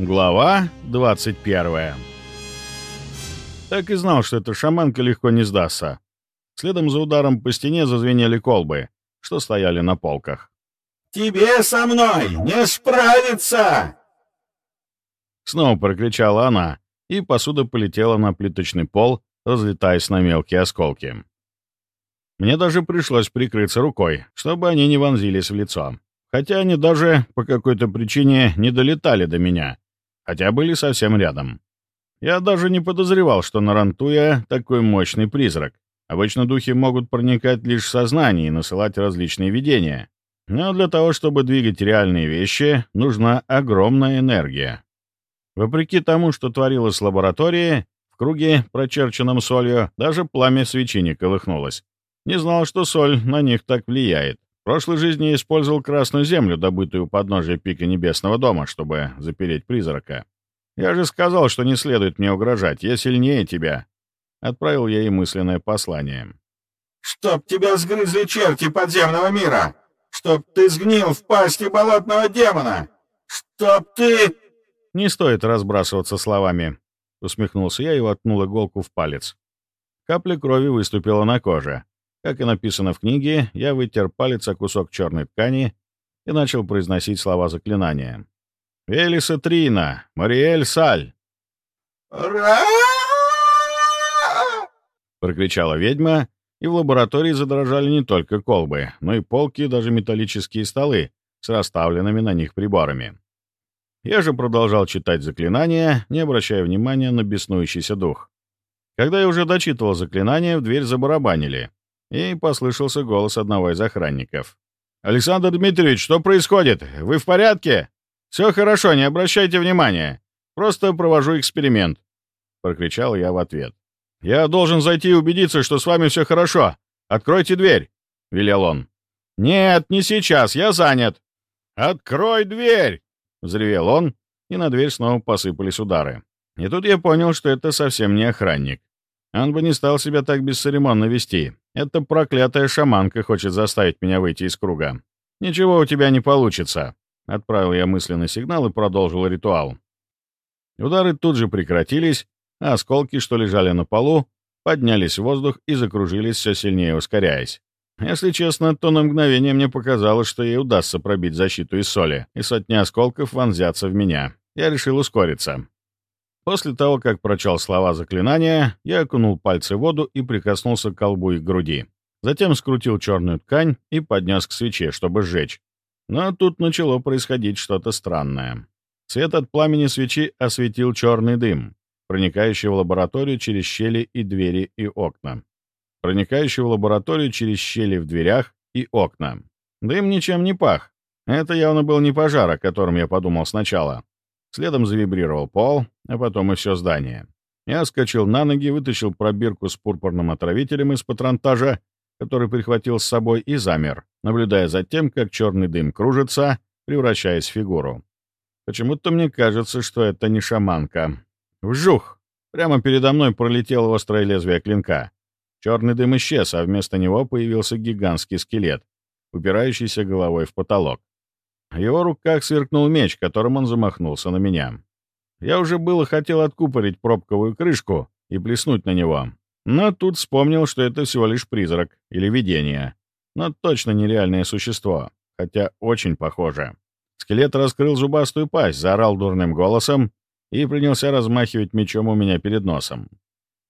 Глава 21 Так и знал, что эта шаманка легко не сдастся. Следом за ударом по стене зазвенели колбы, что стояли на полках. «Тебе со мной не справиться!» Снова прокричала она, и посуда полетела на плиточный пол, разлетаясь на мелкие осколки. Мне даже пришлось прикрыться рукой, чтобы они не вонзились в лицо. Хотя они даже по какой-то причине не долетали до меня, хотя были совсем рядом. Я даже не подозревал, что на Рантуя такой мощный призрак. Обычно духи могут проникать лишь в сознание и насылать различные видения. Но для того, чтобы двигать реальные вещи, нужна огромная энергия. Вопреки тому, что творилось в лаборатории, в круге, прочерченном солью, даже пламя свечи не колыхнулось. Не знал, что соль на них так влияет. В прошлой жизни я использовал красную землю, добытую у подножия пика Небесного дома, чтобы запереть призрака. Я же сказал, что не следует мне угрожать, я сильнее тебя. Отправил я ей мысленное послание. «Чтоб тебя сгрызли черти подземного мира! Чтоб ты сгнил в пасти болотного демона! Чтоб ты...» «Не стоит разбрасываться словами», — усмехнулся я и воткнул иголку в палец. Капля крови выступила на коже. Как и написано в книге, я вытер палец о кусок черной ткани и начал произносить слова заклинания. «Велиса Трина! Мариэль Саль!» Прокричала ведьма, и в лаборатории задрожали не только колбы, но и полки и даже металлические столы с расставленными на них приборами. Я же продолжал читать заклинания, не обращая внимания на беснующийся дух. Когда я уже дочитывал заклинание, в дверь забарабанили — и послышался голос одного из охранников. «Александр Дмитриевич, что происходит? Вы в порядке? Все хорошо, не обращайте внимания. Просто провожу эксперимент», — прокричал я в ответ. «Я должен зайти и убедиться, что с вами все хорошо. Откройте дверь», — велел он. «Нет, не сейчас, я занят». «Открой дверь!» — взревел он, и на дверь снова посыпались удары. И тут я понял, что это совсем не охранник. Он бы не стал себя так бесцеремонно вести. Эта проклятая шаманка хочет заставить меня выйти из круга. Ничего у тебя не получится. Отправил я мысленный сигнал и продолжил ритуал. Удары тут же прекратились, а осколки, что лежали на полу, поднялись в воздух и закружились все сильнее, ускоряясь. Если честно, то на мгновение мне показалось, что ей удастся пробить защиту из соли, и сотни осколков вонзятся в меня. Я решил ускориться. После того, как прочел слова заклинания, я окунул пальцы в воду и прикоснулся к колбу и груди. Затем скрутил черную ткань и поднес к свече, чтобы сжечь. Но тут начало происходить что-то странное. Свет от пламени свечи осветил черный дым, проникающий в лабораторию через щели и двери и окна. Проникающий в лабораторию через щели в дверях и окна. Дым ничем не пах. Это явно был не пожар, о котором я подумал сначала. Следом завибрировал пол, а потом и все здание. Я скочил на ноги, вытащил пробирку с пурпурным отравителем из патронтажа, который прихватил с собой, и замер, наблюдая за тем, как черный дым кружится, превращаясь в фигуру. Почему-то мне кажется, что это не шаманка. Вжух! Прямо передо мной пролетело острое лезвие клинка. Черный дым исчез, а вместо него появился гигантский скелет, упирающийся головой в потолок. В его руках сверкнул меч, которым он замахнулся на меня. Я уже было хотел откупорить пробковую крышку и плеснуть на него, но тут вспомнил, что это всего лишь призрак или видение, но точно нереальное существо, хотя очень похоже. Скелет раскрыл зубастую пасть, заорал дурным голосом и принялся размахивать мечом у меня перед носом.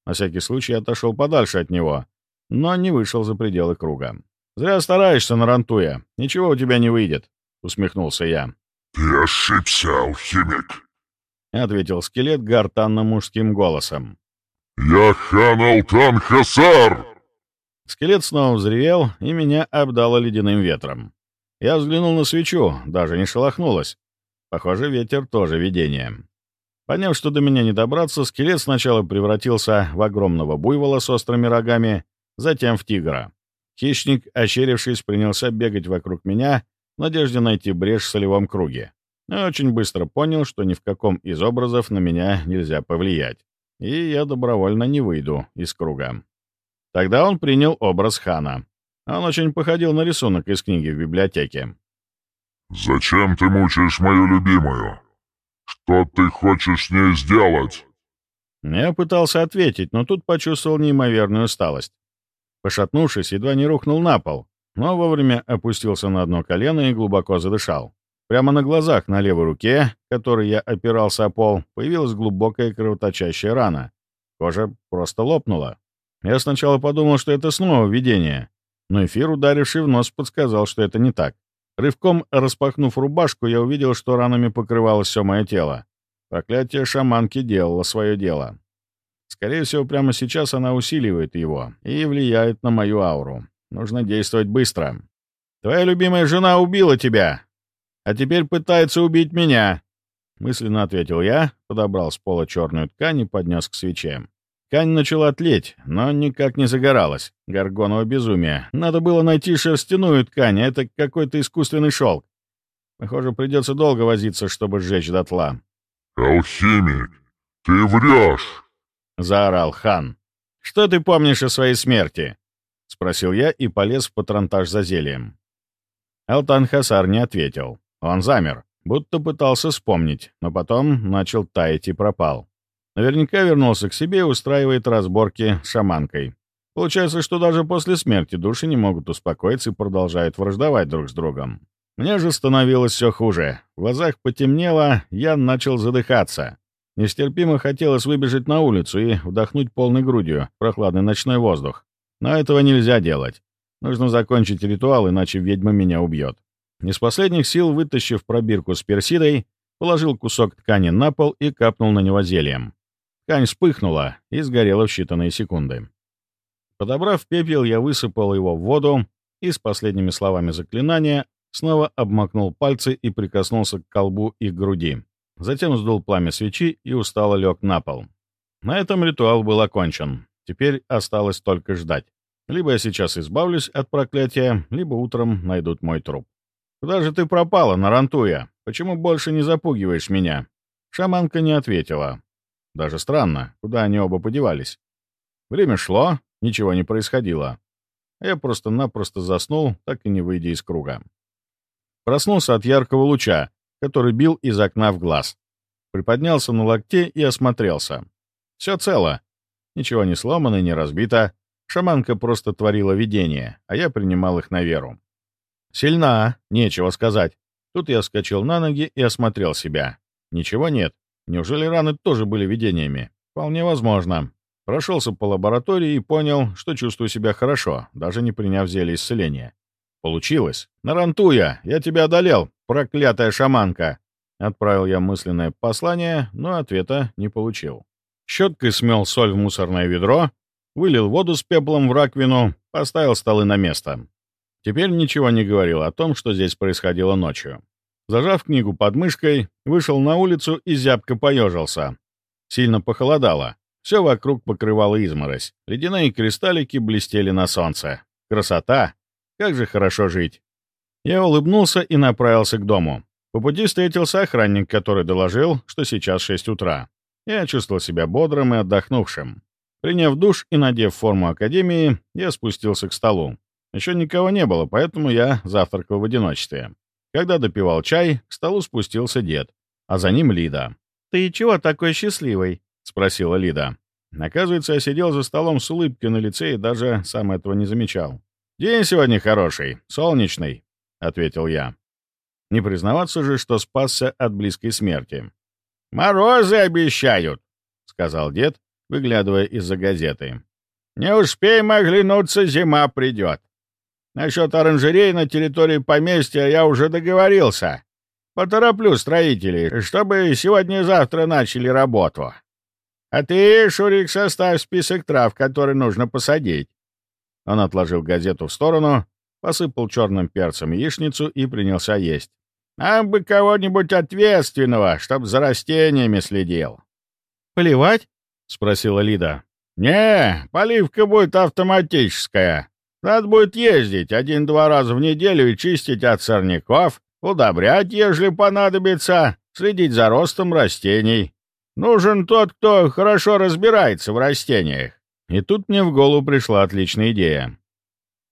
На всякий случай отошел подальше от него, но не вышел за пределы круга. «Зря стараешься, Нарантуя. Ничего у тебя не выйдет. — усмехнулся я. «Ты ошибся, алхимик», — ответил скелет гортанно-мужским голосом. «Я хан Алтан Хасар!» Скелет снова взревел, и меня обдало ледяным ветром. Я взглянул на свечу, даже не шелохнулась. Похоже, ветер тоже видение. Поняв, что до меня не добраться, скелет сначала превратился в огромного буйвола с острыми рогами, затем в тигра. Хищник, ощерившись, принялся бегать вокруг меня, в надежде найти брешь в солевом круге. Но очень быстро понял, что ни в каком из образов на меня нельзя повлиять, и я добровольно не выйду из круга. Тогда он принял образ хана. Он очень походил на рисунок из книги в библиотеке. «Зачем ты мучаешь мою любимую? Что ты хочешь с ней сделать? Я пытался ответить, но тут почувствовал неимоверную усталость. Пошатнувшись, едва не рухнул на пол, но вовремя опустился на одно колено и глубоко задышал. Прямо на глазах на левой руке, которой я опирался о пол, появилась глубокая кровоточащая рана. Кожа просто лопнула. Я сначала подумал, что это снова видение, но эфир, ударивший в нос, подсказал, что это не так. Рывком распахнув рубашку, я увидел, что ранами покрывалось все мое тело. Проклятие шаманки делало свое дело. Скорее всего, прямо сейчас она усиливает его и влияет на мою ауру. Нужно действовать быстро. «Твоя любимая жена убила тебя, а теперь пытается убить меня», — мысленно ответил я, подобрал с пола черную ткань и поднес к свече. Ткань начала тлеть, но никак не загоралась. Горгоново безумие. Надо было найти шерстяную ткань, а это какой-то искусственный шелк. Похоже, придется долго возиться, чтобы сжечь дотла. «Алхимик, ты врешь!» — заорал хан. «Что ты помнишь о своей смерти?» — спросил я и полез в патронтаж за зельем. Алтан Хасар не ответил. Он замер, будто пытался вспомнить, но потом начал таять и пропал. Наверняка вернулся к себе и устраивает разборки с шаманкой. Получается, что даже после смерти души не могут успокоиться и продолжают враждовать друг с другом. Мне же становилось все хуже. В глазах потемнело, я начал задыхаться. Нестерпимо хотелось выбежать на улицу и вдохнуть полной грудью прохладный ночной воздух. Но этого нельзя делать. Нужно закончить ритуал, иначе ведьма меня убьет. Из последних сил, вытащив пробирку с персидой, положил кусок ткани на пол и капнул на него зельем. Ткань вспыхнула и сгорела в считанные секунды. Подобрав пепел, я высыпал его в воду и с последними словами заклинания снова обмакнул пальцы и прикоснулся к колбу и к груди. Затем сдул пламя свечи и устало лег на пол. На этом ритуал был окончен. Теперь осталось только ждать. Либо я сейчас избавлюсь от проклятия, либо утром найдут мой труп. «Куда же ты пропала, Нарантуя? Почему больше не запугиваешь меня?» Шаманка не ответила. Даже странно, куда они оба подевались. Время шло, ничего не происходило. Я просто-напросто заснул, так и не выйдя из круга. Проснулся от яркого луча, который бил из окна в глаз. Приподнялся на локте и осмотрелся. Все цело. Ничего не сломано, не разбито. Шаманка просто творила видение, а я принимал их на веру. Сильна, нечего сказать. Тут я вскочил на ноги и осмотрел себя. Ничего нет. Неужели раны тоже были видениями? Вполне возможно. Прошелся по лаборатории и понял, что чувствую себя хорошо, даже не приняв зелье исцеления. Получилось. Нарантуя, я тебя одолел, проклятая шаманка. Отправил я мысленное послание, но ответа не получил. Щеткой смел соль в мусорное ведро, вылил воду с пеплом в раковину, поставил столы на место. Теперь ничего не говорил о том, что здесь происходило ночью. Зажав книгу под мышкой, вышел на улицу и зябко поежился. Сильно похолодало. Все вокруг покрывало изморозь. Ледяные кристаллики блестели на солнце. Красота! Как же хорошо жить! Я улыбнулся и направился к дому. По пути встретился охранник, который доложил, что сейчас 6 утра. Я чувствовал себя бодрым и отдохнувшим. Приняв душ и надев форму академии, я спустился к столу. Еще никого не было, поэтому я завтракал в одиночестве. Когда допивал чай, к столу спустился дед, а за ним Лида. «Ты чего такой счастливый?» — спросила Лида. Оказывается, я сидел за столом с улыбкой на лице и даже сам этого не замечал. «День сегодня хороший, солнечный», — ответил я. Не признаваться же, что спасся от близкой смерти. «Морозы обещают», — сказал дед, выглядывая из-за газеты. «Не успеем оглянуться, зима придет. Насчет оранжерей на территории поместья я уже договорился. Потороплю строителей, чтобы сегодня и завтра начали работу. А ты, Шурик, составь список трав, которые нужно посадить. Он отложил газету в сторону, посыпал черным перцем яичницу и принялся есть. Нам бы кого-нибудь ответственного, чтоб за растениями следил. «Поливать?» — спросила Лида. «Не, поливка будет автоматическая. Надо будет ездить один-два раза в неделю и чистить от сорняков, удобрять, ежели понадобится, следить за ростом растений. Нужен тот, кто хорошо разбирается в растениях. И тут мне в голову пришла отличная идея.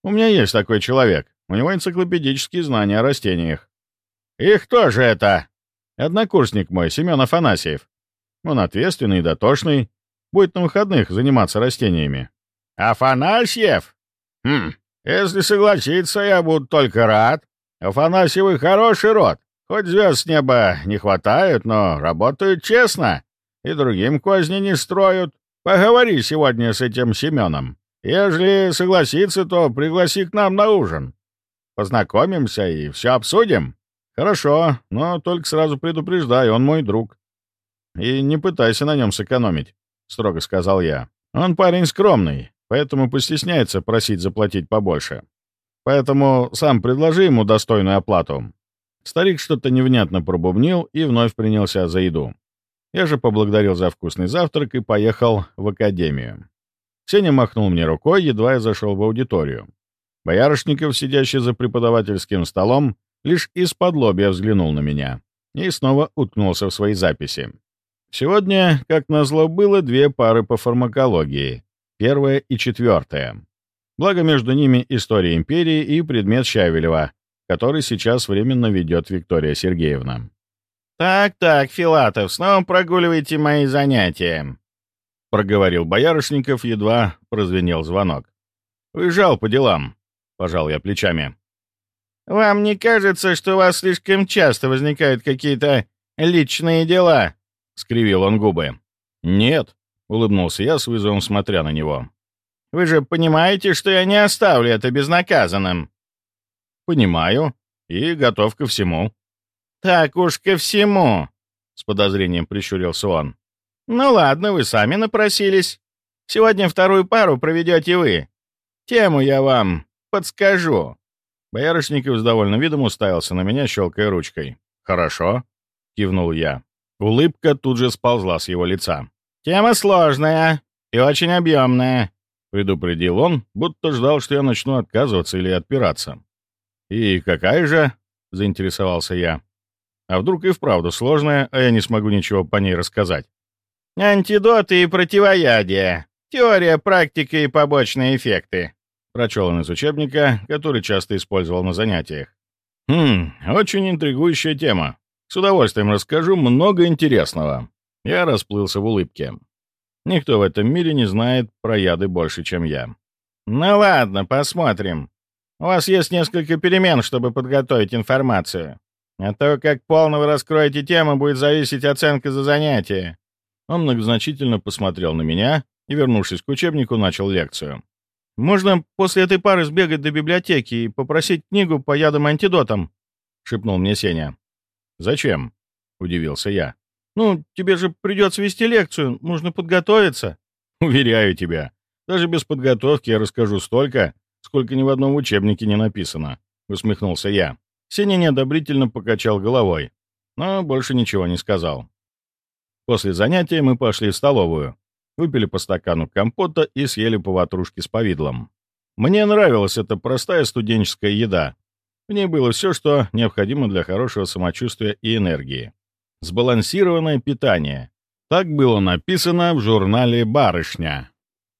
У меня есть такой человек. У него энциклопедические знания о растениях. «И кто же это?» Однокурсник мой, Семен Афанасьев. Он ответственный и дотошный, будет на выходных заниматься растениями». «Афанасьев? Хм, если согласиться, я буду только рад. Афанасьевы хороший род. Хоть звезд с неба не хватает, но работают честно и другим козни не строят. Поговори сегодня с этим Семеном. Ежели согласится, то пригласи к нам на ужин. Познакомимся и все обсудим. Хорошо, но только сразу предупреждай, он мой друг. И не пытайся на нем сэкономить, — строго сказал я. Он парень скромный, поэтому постесняется просить заплатить побольше. Поэтому сам предложи ему достойную оплату. Старик что-то невнятно пробубнил и вновь принялся за еду. Я же поблагодарил за вкусный завтрак и поехал в академию. Сеня махнул мне рукой, едва я зашел в аудиторию. Боярышников, сидящий за преподавательским столом, лишь из-под лобья взглянул на меня и снова уткнулся в свои записи. Сегодня, как назло, было две пары по фармакологии, первая и четвертая. Благо между ними история империи и предмет Щавелева, который сейчас временно ведет Виктория Сергеевна. «Так-так, Филатов, снова прогуливайте мои занятия», — проговорил Боярышников, едва прозвенел звонок. «Уезжал по делам», — пожал я плечами. «Вам не кажется, что у вас слишком часто возникают какие-то личные дела?» — скривил он губы. «Нет», — улыбнулся я с вызовом, смотря на него. «Вы же понимаете, что я не оставлю это безнаказанным?» «Понимаю и готов ко всему», «Так уж ко всему», — с подозрением прищурился он. «Ну ладно, вы сами напросились. Сегодня вторую пару проведете вы. Тему я вам подскажу». Боярышников с довольным видом уставился на меня, щелкая ручкой. «Хорошо», — кивнул я. Улыбка тут же сползла с его лица. «Тема сложная и очень объемная», — предупредил он, будто ждал, что я начну отказываться или отпираться. «И какая же?» — заинтересовался я. А вдруг и вправду сложная, а я не смогу ничего по ней рассказать? «Антидоты и противоядия. Теория, практика и побочные эффекты», — прочел он из учебника, который часто использовал на занятиях. «Хм, очень интригующая тема. С удовольствием расскажу много интересного». Я расплылся в улыбке. Никто в этом мире не знает про яды больше, чем я. «Ну ладно, посмотрим. У вас есть несколько перемен, чтобы подготовить информацию. А то, как полно вы раскроете тему, будет зависеть оценка за занятие». Он многозначительно посмотрел на меня и, вернувшись к учебнику, начал лекцию. «Можно после этой пары сбегать до библиотеки и попросить книгу по ядам-антидотам?» — шепнул мне Сеня. «Зачем?» — удивился я. «Ну, тебе же придется вести лекцию, нужно подготовиться». «Уверяю тебя, даже без подготовки я расскажу столько, сколько ни в одном учебнике не написано», — усмехнулся я. Сеня неодобрительно покачал головой, но больше ничего не сказал. После занятия мы пошли в столовую, выпили по стакану компота и съели по ватрушке с повидлом. Мне нравилась эта простая студенческая еда. В ней было все, что необходимо для хорошего самочувствия и энергии. Сбалансированное питание. Так было написано в журнале «Барышня»,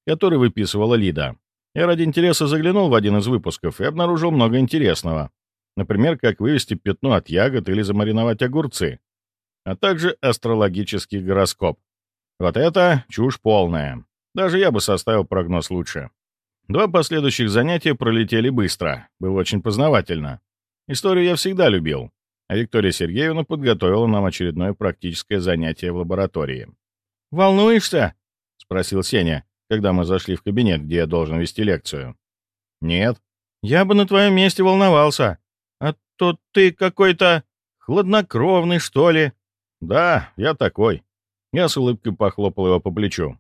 который выписывала Лида. Я ради интереса заглянул в один из выпусков и обнаружил много интересного. Например, как вывести пятно от ягод или замариновать огурцы, а также астрологический гороскоп. Вот это чушь полная. Даже я бы составил прогноз лучше. Два последующих занятия пролетели быстро. Было очень познавательно. Историю я всегда любил. А Виктория Сергеевна подготовила нам очередное практическое занятие в лаборатории. «Волнуешься?» — спросил Сеня, когда мы зашли в кабинет, где я должен вести лекцию. «Нет». «Я бы на твоем месте волновался то ты какой-то хладнокровный, что ли?» «Да, я такой». Я с улыбкой похлопал его по плечу.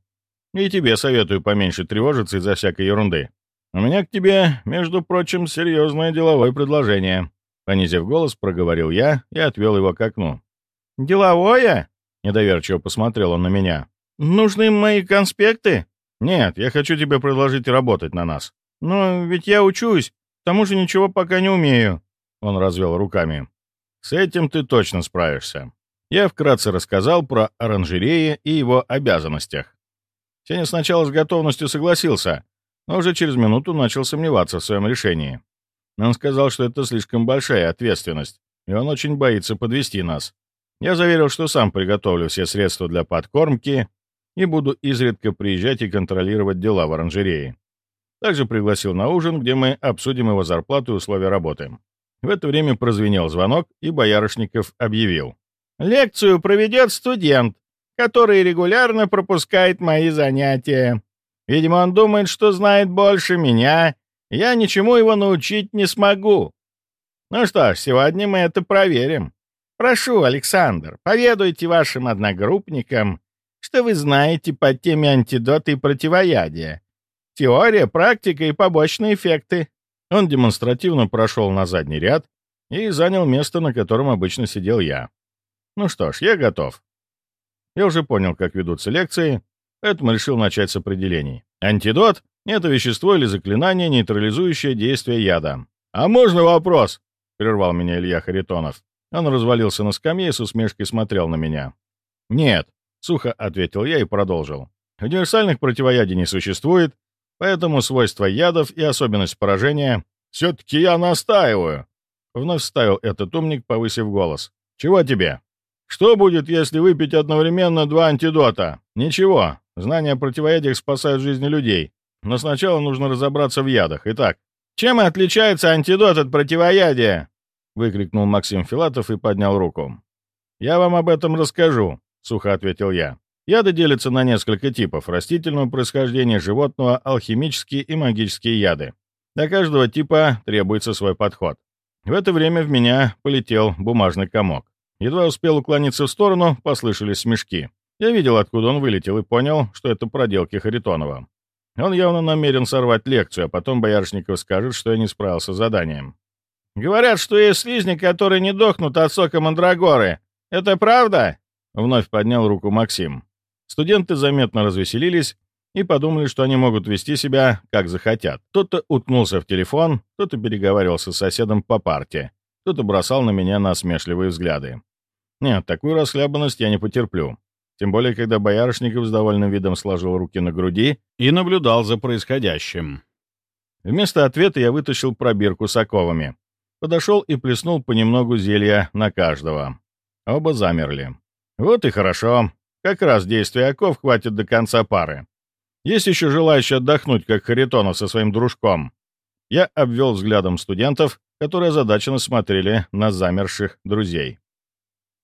«И тебе советую поменьше тревожиться из-за всякой ерунды. У меня к тебе, между прочим, серьезное деловое предложение». Понизив голос, проговорил я и отвел его к окну. «Деловое?» — недоверчиво посмотрел он на меня. «Нужны мои конспекты?» «Нет, я хочу тебе предложить работать на нас». «Но ведь я учусь, к тому же ничего пока не умею». Он развел руками. «С этим ты точно справишься». Я вкратце рассказал про оранжереи и его обязанностях. Сеня сначала с готовностью согласился, но уже через минуту начал сомневаться в своем решении. Он сказал, что это слишком большая ответственность, и он очень боится подвести нас. Я заверил, что сам приготовлю все средства для подкормки и буду изредка приезжать и контролировать дела в оранжерее. Также пригласил на ужин, где мы обсудим его зарплату и условия работы. В это время прозвенел звонок, и Боярышников объявил. «Лекцию проведет студент, который регулярно пропускает мои занятия. Видимо, он думает, что знает больше меня. Я ничему его научить не смогу. Ну что ж, сегодня мы это проверим. Прошу, Александр, поведайте вашим одногруппникам, что вы знаете по теме антидота и противоядия. Теория, практика и побочные эффекты. Он демонстративно прошел на задний ряд и занял место, на котором обычно сидел я. Ну что ж, я готов. Я уже понял, как ведутся лекции, поэтому решил начать с определений. Антидот — это вещество или заклинание, нейтрализующее действие яда. «А можно вопрос?» — прервал меня Илья Харитонов. Он развалился на скамье и с усмешкой смотрел на меня. «Нет», — сухо ответил я и продолжил. «Универсальных противоядий не существует, Поэтому свойства ядов и особенность поражения «Все-таки я настаиваю!» Вновь вставил этот умник, повысив голос. «Чего тебе?» «Что будет, если выпить одновременно два антидота?» «Ничего. Знания о противоядиях спасают жизни людей. Но сначала нужно разобраться в ядах. Итак, чем отличается антидот от противоядия?» Выкрикнул Максим Филатов и поднял руку. «Я вам об этом расскажу», — сухо ответил я. Яды делятся на несколько типов — растительного происхождения животного, алхимические и магические яды. Для каждого типа требуется свой подход. В это время в меня полетел бумажный комок. Едва успел уклониться в сторону, послышались смешки. Я видел, откуда он вылетел, и понял, что это проделки Харитонова. Он явно намерен сорвать лекцию, а потом Бояршников скажет, что я не справился с заданием. «Говорят, что есть слизни, которые не дохнут от сока мандрагоры. Это правда?» Вновь поднял руку Максим. Студенты заметно развеселились и подумали, что они могут вести себя, как захотят. Кто-то уткнулся в телефон, кто-то переговаривался с соседом по парте, кто-то бросал на меня насмешливые взгляды. Нет, такую расхлябанность я не потерплю. Тем более, когда Боярышников с довольным видом сложил руки на груди и наблюдал за происходящим. Вместо ответа я вытащил пробирку с оковами. Подошел и плеснул понемногу зелья на каждого. Оба замерли. Вот и хорошо. Как раз действия оков хватит до конца пары. Есть еще желающие отдохнуть, как Харитонов со своим дружком. Я обвел взглядом студентов, которые озадаченно смотрели на замерших друзей.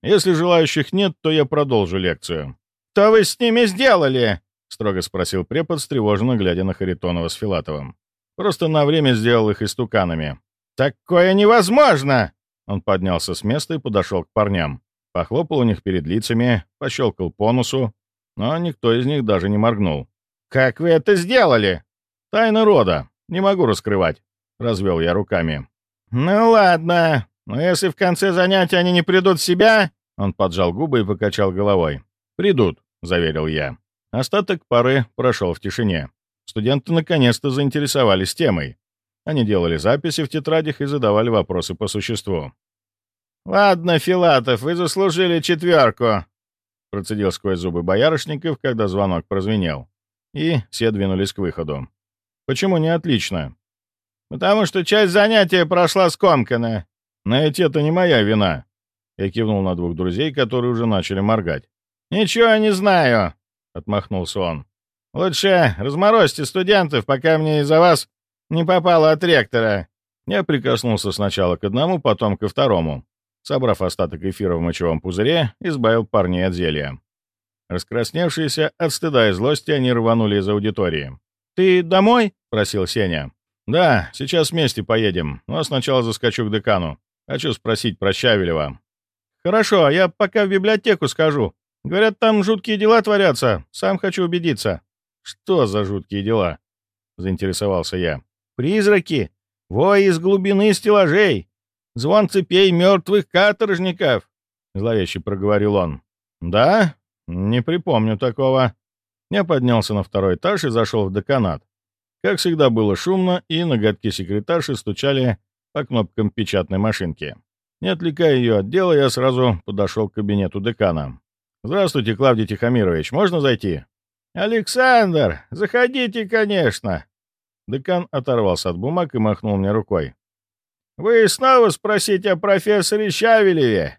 Если желающих нет, то я продолжу лекцию. «Что вы с ними сделали?» — строго спросил препод, встревоженно глядя на Харитонова с Филатовым. «Просто на время сделал их истуканами». «Такое невозможно!» Он поднялся с места и подошел к парням. Похлопал у них перед лицами, пощелкал по носу, но никто из них даже не моргнул. «Как вы это сделали?» «Тайна рода. Не могу раскрывать», — развел я руками. «Ну ладно, но если в конце занятия они не придут в себя...» Он поджал губы и покачал головой. «Придут», — заверил я. Остаток пары прошел в тишине. Студенты наконец-то заинтересовались темой. Они делали записи в тетрадях и задавали вопросы по существу. «Ладно, Филатов, вы заслужили четверку», — процедил сквозь зубы Боярышников, когда звонок прозвенел. И все двинулись к выходу. «Почему не отлично?» «Потому что часть занятия прошла скомканно». «На эти это не моя вина», — я кивнул на двух друзей, которые уже начали моргать. «Ничего не знаю», — отмахнулся он. «Лучше разморозьте студентов, пока мне из-за вас не попало от ректора». Я прикоснулся сначала к одному, потом ко второму. Собрав остаток эфира в мочевом пузыре, избавил парней от зелья. Раскрасневшиеся от стыда и злости, они рванули из аудитории. «Ты домой?» — просил Сеня. «Да, сейчас вместе поедем, но сначала заскочу к декану. Хочу спросить про Щавелева». «Хорошо, а я пока в библиотеку скажу. Говорят, там жуткие дела творятся. Сам хочу убедиться». «Что за жуткие дела?» — заинтересовался я. «Призраки! Вой из глубины стеллажей! Звон цепей мертвых каторжников!» — зловеще проговорил он. «Да? Не припомню такого». Я поднялся на второй этаж и зашел в деканат. Как всегда было шумно, и ноготки секретарши стучали по кнопкам печатной машинки. Не отвлекая ее от дела, я сразу подошел к кабинету декана. «Здравствуйте, Клавдий Тихомирович, можно зайти?» «Александр, заходите, конечно!» Декан оторвался от бумаг и махнул мне рукой. «Вы снова спросите о профессоре Щавелеве?»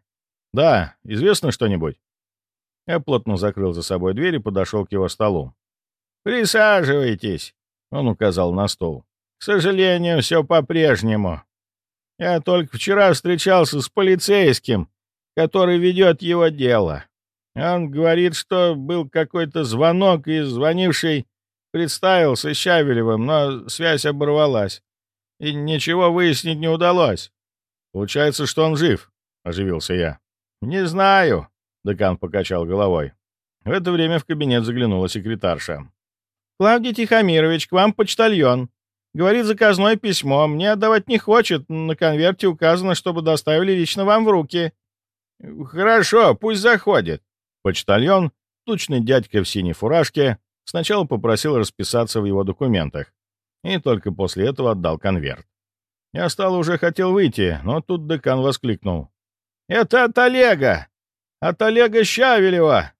«Да, известно что-нибудь?» Я плотно закрыл за собой дверь и подошел к его столу. «Присаживайтесь», — он указал на стол. «К сожалению, все по-прежнему. Я только вчера встречался с полицейским, который ведет его дело. Он говорит, что был какой-то звонок, и звонивший представился Щавелевым, но связь оборвалась, и ничего выяснить не удалось. Получается, что он жив, — оживился я. «Не знаю», — декан покачал головой. В это время в кабинет заглянула секретарша. «Клавдий Тихомирович, к вам почтальон. Говорит, заказное письмо. Мне отдавать не хочет. На конверте указано, чтобы доставили лично вам в руки». «Хорошо, пусть заходит». Почтальон, тучный дядька в синей фуражке, сначала попросил расписаться в его документах и только после этого отдал конверт. Я стал уже хотел выйти, но тут декан воскликнул. «Это от Олега! От Олега Щавелева!